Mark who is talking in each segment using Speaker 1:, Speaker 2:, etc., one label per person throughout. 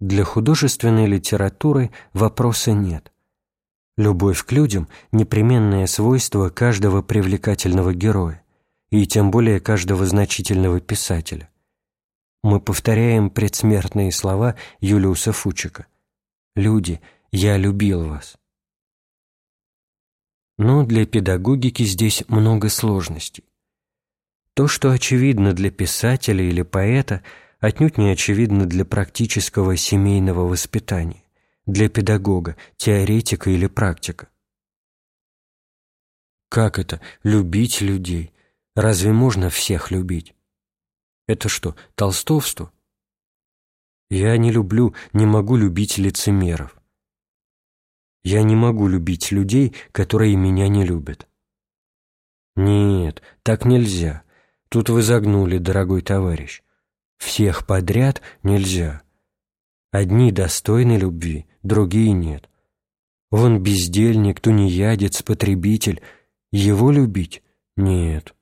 Speaker 1: Для художественной литературы вопроса нет. Любовь к людям – непременное свойство каждого привлекательного героя, и тем более каждого значительного писателя. Мы повторяем предсмертные слова Юлиуса Фучика. «Люди, я любил вас». Но для педагогики здесь много сложностей. То, что очевидно для писателя или поэта, отнюдь не очевидно для практического семейного воспитания, для педагога, теоретика или практика. Как это – любить людей? Разве можно всех любить? Это что, толстовство? Я не люблю, не могу любить лицемеров. Я не могу любить людей, которые меня не любят. Нет, так нельзя. Тут вы загнули, дорогой товарищ. Всех подряд нельзя. Одни достойны любви, другие нет. Вон бездельник, тунеядец, потребитель. Его любить? Нет.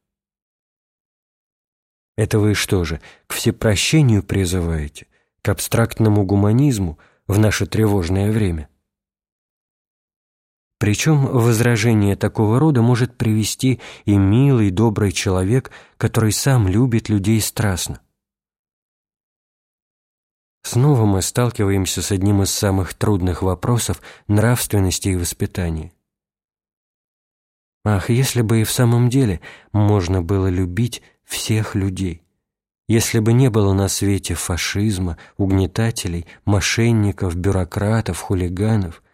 Speaker 1: Это вы что же, к всепрощению призываете? К абстрактному гуманизму в наше тревожное время? Причем возражение такого рода может привести и милый, добрый человек, который сам любит людей страстно. Снова мы сталкиваемся с одним из самых трудных вопросов нравственности и воспитания. Ах, если бы и в самом деле можно было любить всех людей, если бы не было на свете фашизма, угнетателей, мошенников, бюрократов, хулиганов,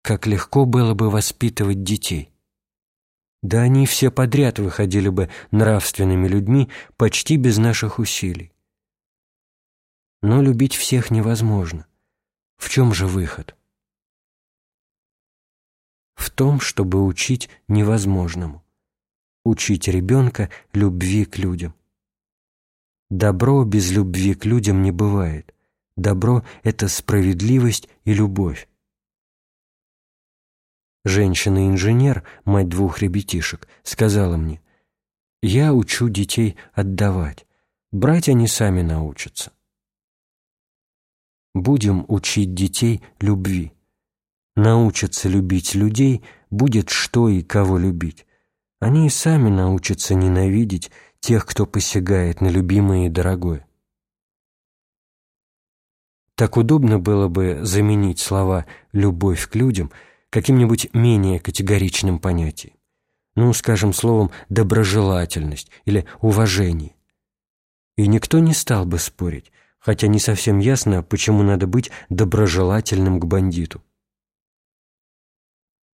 Speaker 1: как легко было бы воспитывать детей. Да они все подряд выходили бы нравственными людьми почти без наших усилий. Но любить всех невозможно. В чем же выход? В том, чтобы учить невозможному. Учить ребенка любви к людям. Добро без любви к людям не бывает. Добро – это справедливость и любовь. Женщина-инженер, мать двух ребятишек, сказала мне, «Я учу детей отдавать, брать они сами научатся». Будем учить детей любви. Научатся любить людей, будет что и кого любить. Они и сами научатся ненавидеть тех, кто посягает на любимое и дорогое. Так удобно было бы заменить слова «любовь к людям» каким-нибудь менее категоричным понятием. Ну, скажем, словом «доброжелательность» или «уважение». И никто не стал бы спорить, хотя не совсем ясно, почему надо быть доброжелательным к бандиту.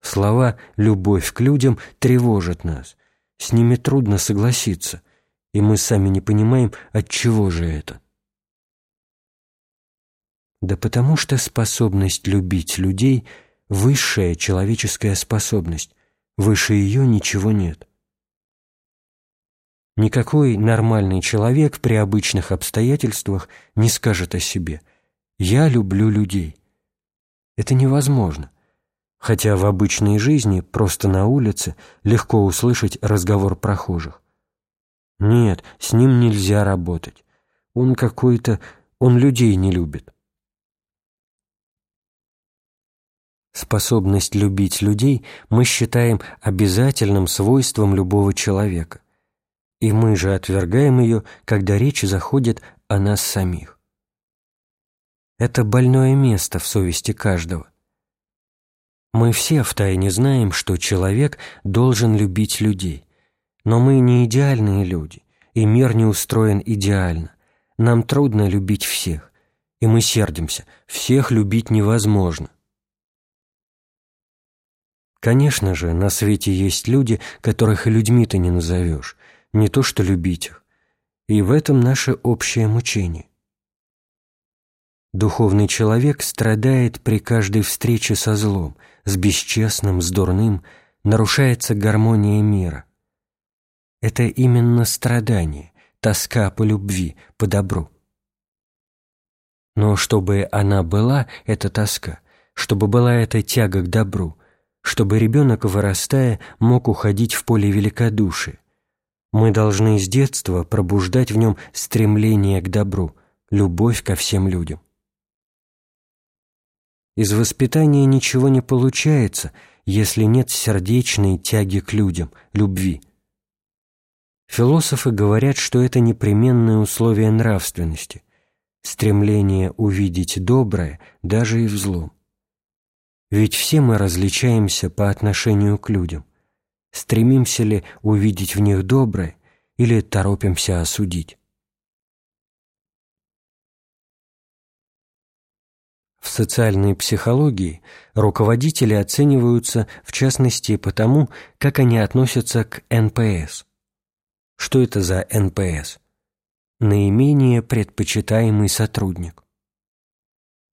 Speaker 1: Слова «любовь к людям» тревожат нас, с ними трудно согласиться, и мы сами не понимаем, от чего же это. Да потому что способность любить людей – высшая человеческая способность, выше ее ничего нет. Никакой нормальный человек при обычных обстоятельствах не скажет о себе «я люблю людей». Это невозможно, хотя в обычной жизни, просто на улице, легко услышать разговор прохожих. Нет, с ним нельзя работать. Он какой-то... он людей не любит. Способность любить людей мы считаем обязательным свойством любого человека, и мы же отвергаем ее, когда речь заходит о нас самих. Это больное место в совести каждого. Мы все втайне знаем, что человек должен любить людей, но мы не идеальные люди, и мир не устроен идеально. Нам трудно любить всех, и мы сердимся, всех любить невозможно. Конечно же, на свете есть люди, которых и людьми ты не назовешь, не то что любить их. И в этом наше общее мучение. Духовный человек страдает при каждой встрече со злом, с бесчестным, с дурным, нарушается гармония мира. Это именно страдание, тоска по любви, по добру. Но чтобы она была, эта тоска, чтобы была эта тяга к добру, чтобы ребенок, вырастая, мог уходить в поле великодушия. Мы должны с детства пробуждать в нем стремление к добру, любовь ко всем людям. Из воспитания ничего не получается, если нет сердечной тяги к людям, любви. Философы говорят, что это непременное условие нравственности, стремление увидеть доброе даже и в злом. Ведь все мы различаемся по отношению к людям. Стремимся ли увидеть в них доброе или торопимся осудить? В социальной психологии руководители оцениваются в частности по тому, как они относятся к НПС. Что это за НПС? Наименее предпочитаемый сотрудник.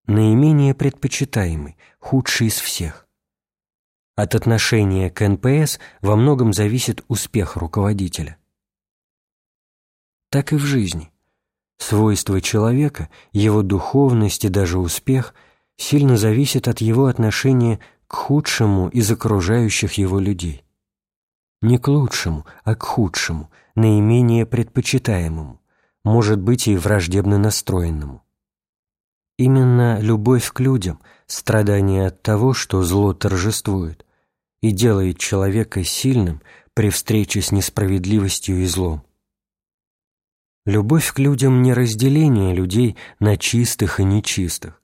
Speaker 1: Наименее предпочитаемый, худший из всех. От отношения к НПС во многом зависит успех руководителя. Так и в жизни. Свойства человека, его духовность и даже успех сильно зависят от его отношения к худшему из окружающих его людей. Не к лучшему, а к худшему, наименее предпочитаемому, может быть и враждебно настроенному. Именно любовь к людям, страдание от того, что зло торжествует, и делает человека сильным при встрече с несправедливостью и злом. Любовь к людям не разделение людей на чистых и нечистых.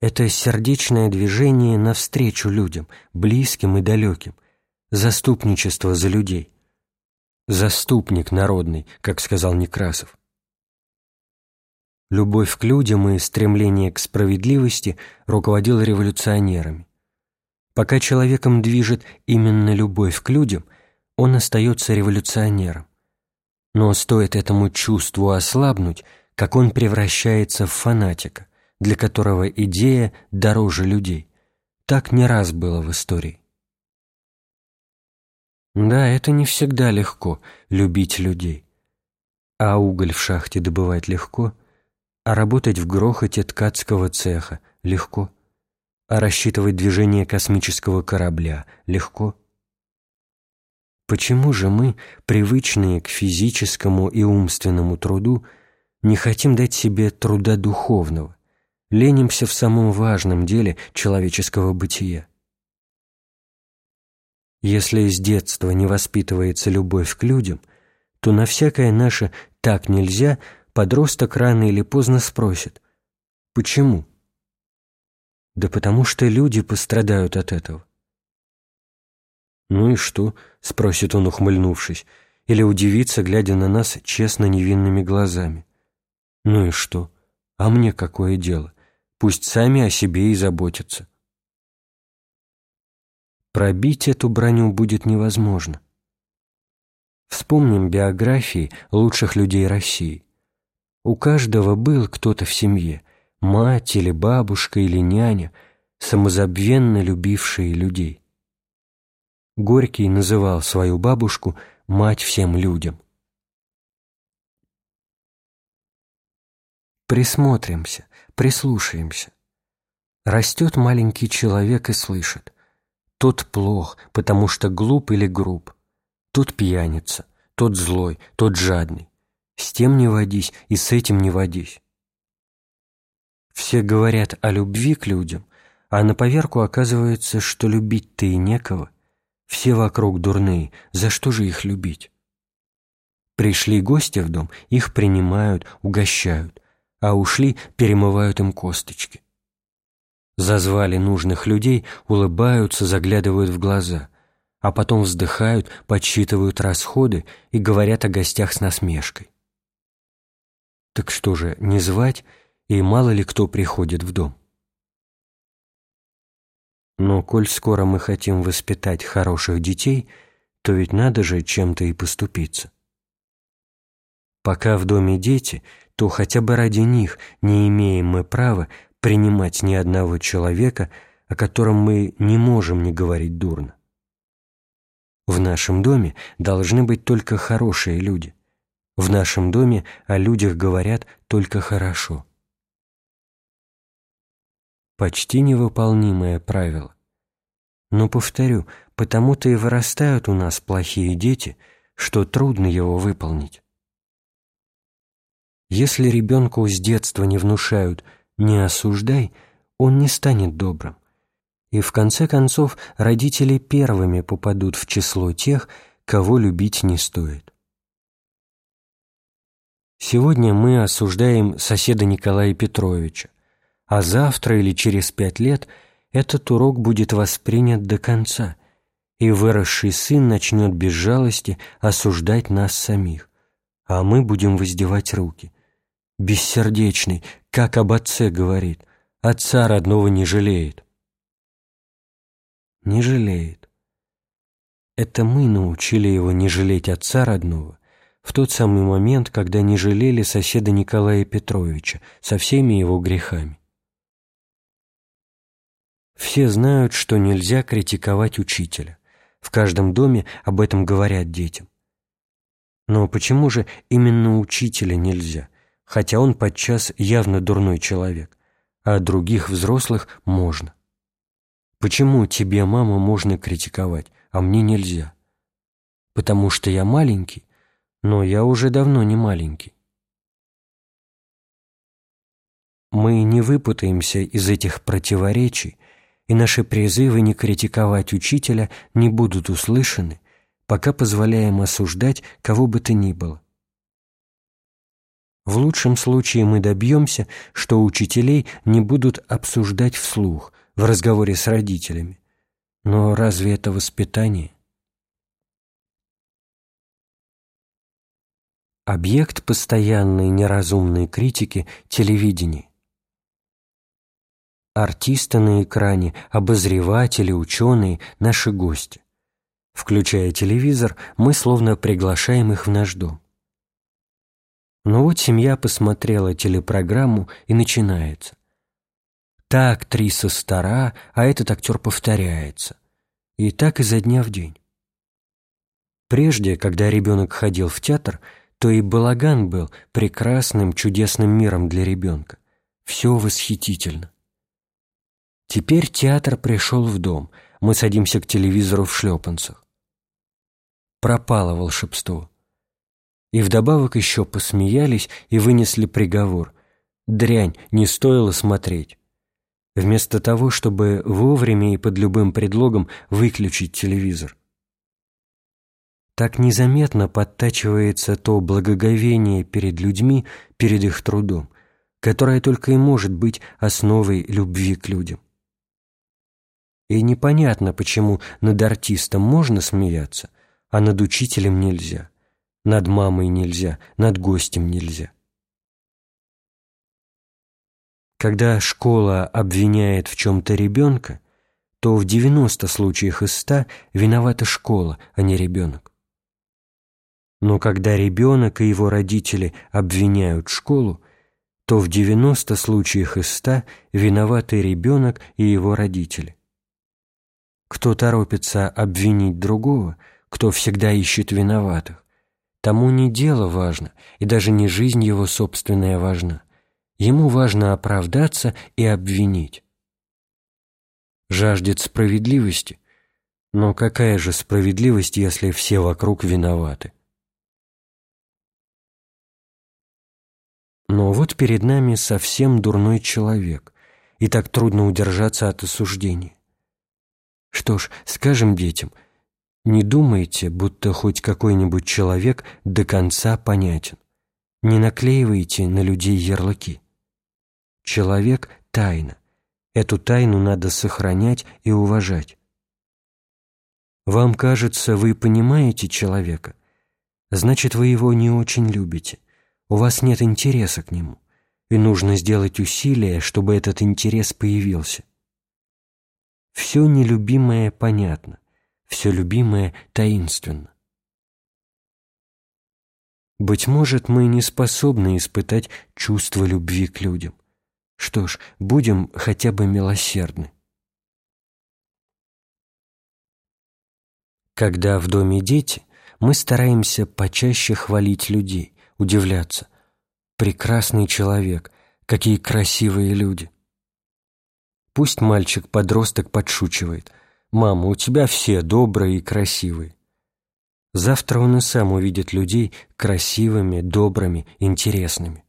Speaker 1: Это сердечное движение навстречу людям, близким и далеким, заступничество за людей. Заступник народный, как сказал Некрасов. Любовь к людям и стремление к справедливости руководил революционерами. Пока человеком движет именно любовь к людям, он остается революционером. Но стоит этому чувству ослабнуть, как он превращается в фанатика, для которого идея дороже людей. Так не раз было в истории. Да, это не всегда легко — любить людей. А уголь в шахте добывать легко, а работать в грохоте ткацкого цеха легко, а рассчитывать движение космического корабля легко — Почему же мы, привычные к физическому и умственному труду, не хотим дать себе труда духовного, ленимся в самом важном деле человеческого бытия? Если с детства не воспитывается любовь к людям, то на всякое наше «так нельзя» подросток рано или поздно спросит «Почему?» Да потому что люди пострадают от этого. «Ну и что?» — спросит он, ухмыльнувшись, или удивится, глядя на нас честно невинными глазами. «Ну и что? А мне какое дело? Пусть сами о себе и заботятся». Пробить эту броню будет невозможно. Вспомним биографии лучших людей России. У каждого был кто-то в семье, мать или бабушка или няня, самозабвенно любившие людей. Горький называл свою бабушку «мать всем людям». Присмотримся, прислушаемся. Растет маленький человек и слышит. Тот плох, потому что глуп или груб. Тот пьяница, тот злой, тот жадный. С тем не водись и с этим не водись. Все говорят о любви к людям, а на поверку оказывается, что любить-то и некого – все вокруг дурные, за что же их любить? Пришли гости в дом, их принимают, угощают, а ушли, перемывают им косточки. Зазвали нужных людей, улыбаются, заглядывают в глаза, а потом вздыхают, подсчитывают расходы и говорят о гостях с насмешкой. Так что же, не звать, и мало ли кто приходит в дом? Но коль скоро мы хотим воспитать хороших детей, то ведь надо же чем-то и поступиться. Пока в доме дети, то хотя бы ради них не имеем мы права принимать ни одного человека, о котором мы не можем не говорить дурно. В нашем доме должны быть только хорошие люди. В нашем доме о людях говорят только хорошо почти невыполнимое правило. Но, повторю, потому-то и вырастают у нас плохие дети, что трудно его выполнить. Если ребенку с детства не внушают «не осуждай», он не станет добрым. И в конце концов родители первыми попадут в число тех, кого любить не стоит. Сегодня мы осуждаем соседа Николая Петровича, а завтра или через пять лет этот урок будет воспринят до конца, и выросший сын начнет без жалости осуждать нас самих, а мы будем воздевать руки. Бессердечный, как об отце говорит, отца родного не жалеет. Не жалеет. Это мы научили его не жалеть отца родного, в тот самый момент, когда не жалели соседа Николая Петровича со всеми его грехами. Все знают, что нельзя критиковать учителя. В каждом доме об этом говорят детям. Но почему же именно учителя нельзя, хотя он подчас явно дурной человек, а других взрослых можно? Почему тебе, мама, можно критиковать, а мне нельзя? Потому что я маленький, но я уже давно не маленький. Мы не выпутаемся из этих противоречий, и наши призывы не критиковать учителя не будут услышаны, пока позволяем осуждать кого бы то ни было. В лучшем случае мы добьемся, что учителей не будут обсуждать вслух в разговоре с родителями. Но разве это воспитание? Объект постоянной неразумной критики – телевидение. Артисты на экране, обозреватели, ученые – наши гости. Включая телевизор, мы словно приглашаем их в наш дом. Но вот семья посмотрела телепрограмму и начинается. Та актриса стара, а этот актер повторяется. И так изо дня в день. Прежде, когда ребенок ходил в театр – то и балаган был прекрасным, чудесным миром для ребенка. Все восхитительно. Теперь театр пришел в дом, мы садимся к телевизору в шлепанцах. Пропало волшебство. И вдобавок еще посмеялись и вынесли приговор. Дрянь, не стоило смотреть. Вместо того, чтобы вовремя и под любым предлогом выключить телевизор. Так незаметно подтачивается то благоговение перед людьми, перед их трудом, которое только и может быть основой любви к людям. И непонятно, почему над артистом можно смеяться, а над учителем нельзя, над мамой нельзя, над гостем нельзя. Когда школа обвиняет в чем-то ребенка, то в 90 случаях из 100 виновата школа, а не ребенок. Но когда ребенок и его родители обвиняют школу, то в 90 случаях из 100 виноваты ребенок и его родители. Кто торопится обвинить другого, кто всегда ищет виноватых, тому не дело важно, и даже не жизнь его собственная важна. Ему важно оправдаться и обвинить. Жаждет справедливости, но какая же справедливость, если все вокруг виноваты? Но вот перед нами совсем дурной человек, и так трудно удержаться от осуждения. Что ж, скажем детям, не думайте, будто хоть какой-нибудь человек до конца понятен. Не наклеивайте на людей ярлыки. Человек – тайна. Эту тайну надо сохранять и уважать. Вам кажется, вы понимаете человека, значит, вы его не очень любите – у вас нет интереса к нему, и нужно сделать усилие, чтобы этот интерес появился. Все нелюбимое понятно, все любимое таинственно. Быть может, мы не способны испытать чувство любви к людям. Что ж, будем хотя бы милосердны. Когда в доме дети, мы стараемся почаще хвалить людей, удивляться. Прекрасный человек, какие красивые люди. Пусть мальчик-подросток подшучивает. «Мама, у тебя все добрые и красивые». Завтра он и сам увидит людей красивыми, добрыми, интересными.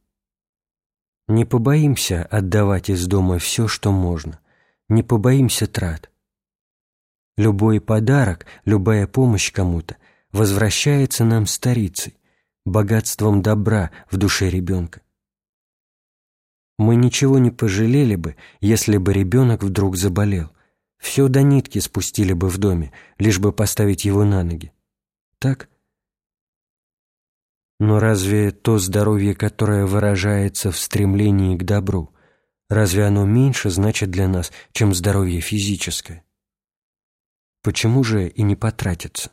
Speaker 1: Не побоимся отдавать из дома все, что можно, не побоимся трат. Любой подарок, любая помощь кому-то возвращается нам старицей, богатством добра в душе ребенка. Мы ничего не пожалели бы, если бы ребенок вдруг заболел. Все до нитки спустили бы в доме, лишь бы поставить его на ноги. Так? Но разве то здоровье, которое выражается в стремлении к добру, разве оно меньше значит для нас, чем здоровье физическое? Почему же и не потратиться?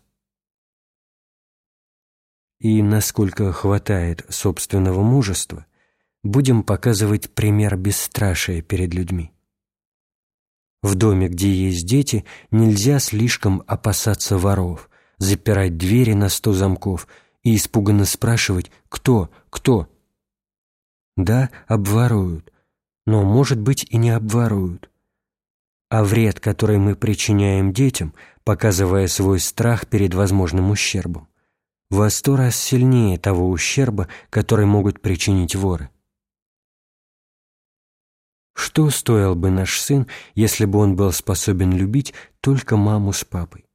Speaker 1: И насколько хватает собственного мужества, будем показывать пример бесстрашия перед людьми. В доме, где есть дети, нельзя слишком опасаться воров, запирать двери на сто замков и испуганно спрашивать «Кто? Кто?». Да, обворуют, но, может быть, и не обворуют. А вред, который мы причиняем детям, показывая свой страх перед возможным ущербом, во сто раз сильнее того ущерба, который могут причинить воры. Что стоил бы наш сын, если бы он был способен любить только маму с папой?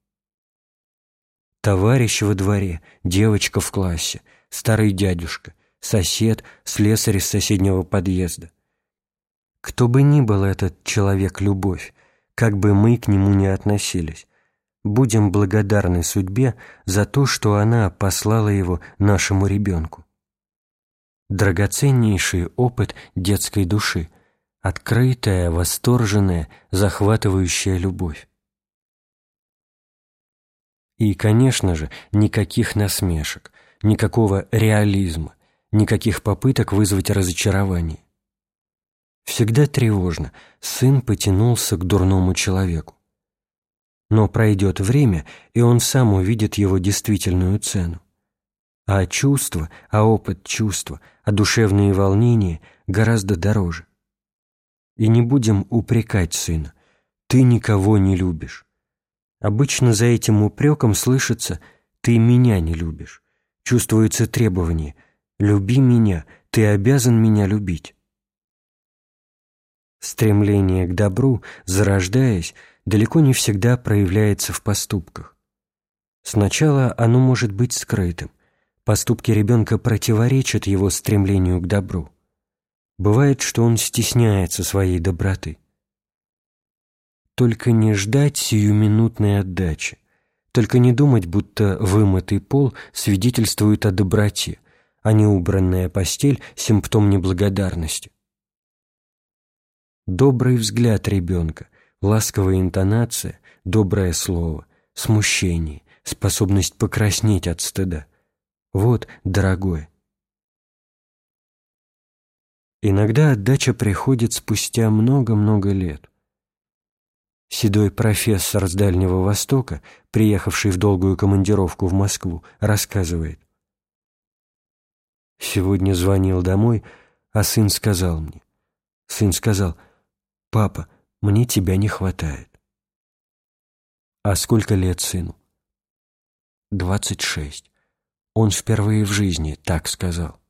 Speaker 1: Товарищ во дворе, девочка в классе, старый дядюшка, сосед, слесарь из соседнего подъезда. Кто бы ни был этот человек-любовь, как бы мы к нему ни относились, будем благодарны судьбе за то, что она послала его нашему ребенку. Драгоценнейший опыт детской души, открытая, восторженная, захватывающая любовь. И, конечно же, никаких насмешек, никакого реализма, никаких попыток вызвать разочарование. Всегда тревожно, сын потянулся к дурному человеку. Но пройдет время, и он сам увидит его действительную цену. А чувство, а опыт чувства, а душевные волнения гораздо дороже. И не будем упрекать сына. Ты никого не любишь. Обычно за этим упреком слышится «ты меня не любишь». Чувствуется требование «люби меня, ты обязан меня любить». Стремление к добру, зарождаясь, далеко не всегда проявляется в поступках. Сначала оно может быть скрытым. Поступки ребенка противоречат его стремлению к добру. Бывает, что он стесняется своей доброты. Только не ждать сиюминутной отдачи, только не думать, будто вымытый пол свидетельствует о доброте, а неубранная постель – симптом неблагодарности. Добрый взгляд ребенка, ласковая интонация, доброе слово, смущение, способность покраснеть от стыда – вот, дорогое, Иногда отдача приходит спустя много-много лет. Седой профессор с Дальнего Востока, приехавший в долгую командировку в Москву, рассказывает. «Сегодня звонил домой, а сын сказал мне. Сын сказал, «Папа, мне тебя не хватает». «А сколько лет сыну?» «Двадцать шесть. Он впервые в жизни так сказал».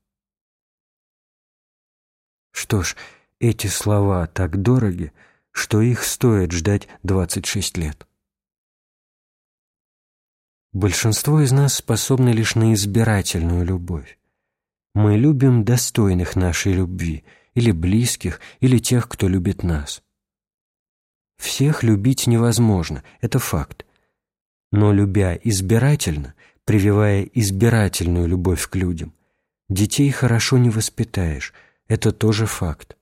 Speaker 1: Что ж, эти слова так дороги, что их стоит ждать 26 лет. Большинство из нас способны лишь на избирательную любовь. Мы любим достойных нашей любви, или близких, или тех, кто любит нас. Всех любить невозможно, это факт. Но любя избирательно, прививая избирательную любовь к людям, детей хорошо не воспитаешь – это тоже факт.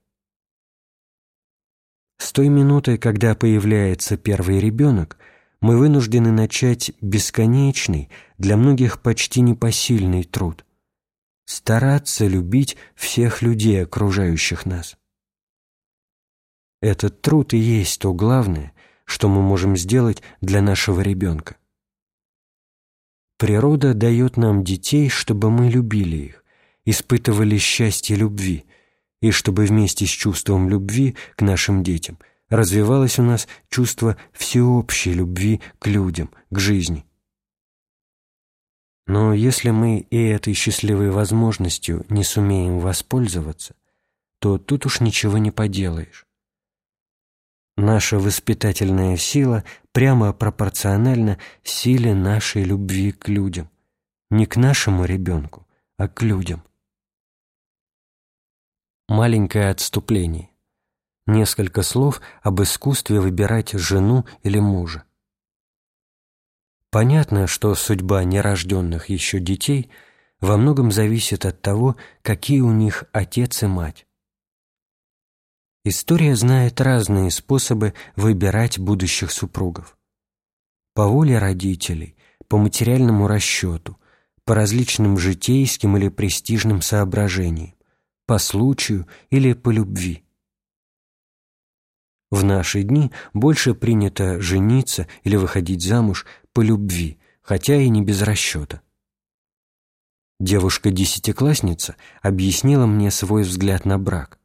Speaker 1: С той минуты, когда появляется первый ребенок, мы вынуждены начать бесконечный, для многих почти непосильный труд – стараться любить всех людей, окружающих нас. Этот труд и есть то главное, что мы можем сделать для нашего ребенка. Природа дает нам детей, чтобы мы любили их, испытывали счастье любви, и чтобы вместе с чувством любви к нашим детям развивалось у нас чувство всеобщей любви к людям, к жизни. Но если мы и этой счастливой возможностью не сумеем воспользоваться, то тут уж ничего не поделаешь. Наша воспитательная сила прямо пропорциональна силе нашей любви к людям. Не к нашему ребенку, а к людям. Маленькое отступление. Несколько слов об искусстве выбирать жену или мужа. Понятно, что судьба нерожденных еще детей во многом зависит от того, какие у них отец и мать. История знает разные способы выбирать будущих супругов. По воле родителей, по материальному расчету, по различным житейским или престижным соображениям, по случаю или по любви. В наши дни больше принято жениться или выходить замуж по любви, хотя и не без расчета. Девушка-десятиклассница объяснила мне свой взгляд на брак –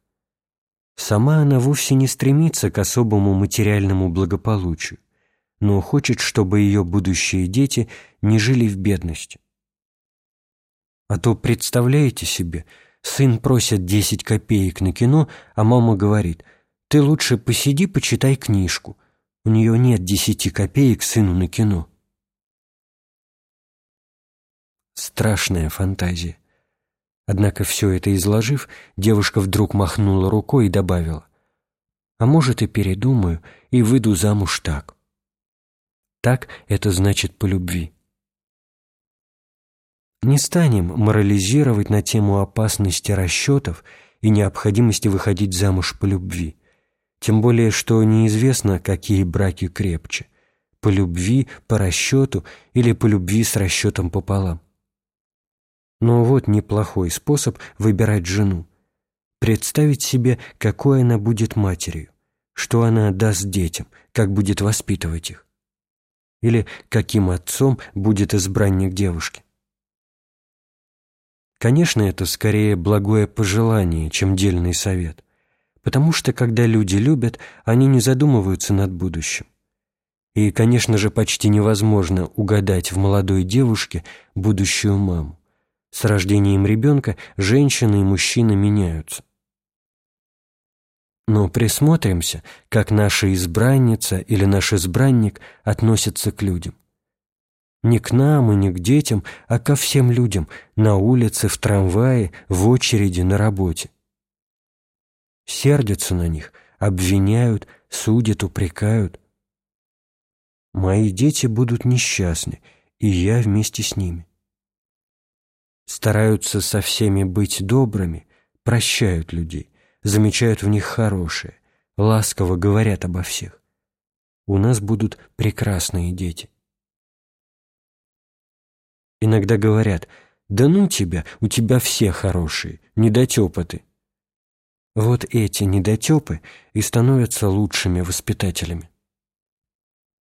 Speaker 1: Сама она вовсе не стремится к особому материальному благополучию, но хочет, чтобы ее будущие дети не жили в бедности. А то представляете себе, сын просит 10 копеек на кино, а мама говорит, ты лучше посиди, почитай книжку. У нее нет 10 копеек сыну на кино. Страшная фантазия. Однако все это изложив, девушка вдруг махнула рукой и добавила, «А может, и передумаю, и выйду замуж так». Так это значит по любви. Не станем морализировать на тему опасности расчетов и необходимости выходить замуж по любви, тем более что неизвестно, какие браки крепче – по любви, по расчету или по любви с расчетом пополам. Но вот неплохой способ выбирать жену. Представить себе, какой она будет матерью, что она даст детям, как будет воспитывать их. Или каким отцом будет избранник девушки. Конечно, это скорее благое пожелание, чем дельный совет, потому что, когда люди любят, они не задумываются над будущим. И, конечно же, почти невозможно угадать в молодой девушке будущую маму. С рождением ребенка женщина и мужчина меняются. Но присмотримся, как наша избранница или наш избранник относятся к людям. Не к нам и не к детям, а ко всем людям, на улице, в трамвае, в очереди, на работе. Сердятся на них, обвиняют, судят, упрекают. Мои дети будут несчастны, и я вместе с ними стараются со всеми быть добрыми, прощают людей, замечают в них хорошее, ласково говорят обо всех. У нас будут прекрасные дети. Иногда говорят, да ну тебя, у тебя все хорошие, недотепы ты. Вот эти недотепы и становятся лучшими воспитателями.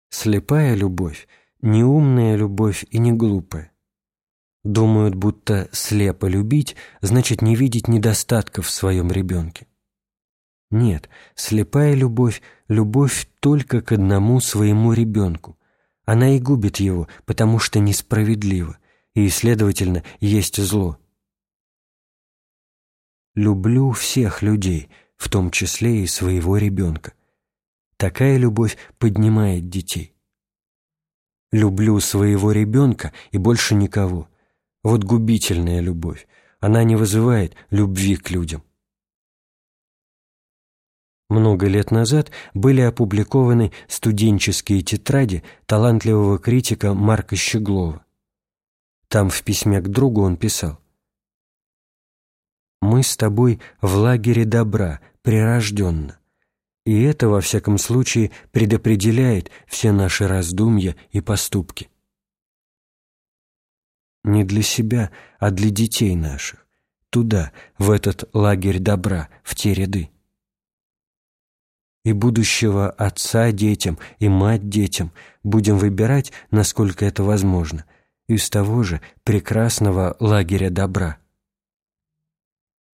Speaker 1: Слепая любовь, неумная любовь и не глупая. Думают, будто слепо любить значит не видеть недостатков в своем ребенке. Нет, слепая любовь – любовь только к одному своему ребенку. Она и губит его, потому что несправедлива, и, следовательно, есть зло. Люблю всех людей, в том числе и своего ребенка. Такая любовь поднимает детей. Люблю своего ребенка и больше никого. Вот губительная любовь. Она не вызывает любви к людям. Много лет назад были опубликованы студенческие тетради талантливого критика Марка Щеглова. Там в письме к другу он писал. «Мы с тобой в лагере добра, прирожденно, и это, во всяком случае, предопределяет все наши раздумья и поступки. Не для себя, а для детей наших, туда, в этот лагерь добра, в те ряды. И будущего отца детям, и мать детям будем выбирать, насколько это возможно, из того же прекрасного лагеря добра.